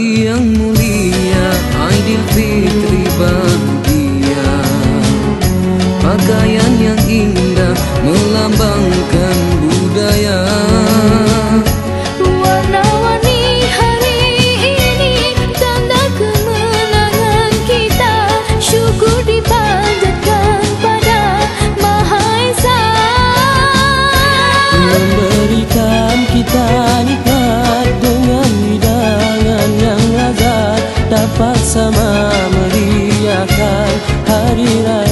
habían. dapat sama meriahkan hari raya.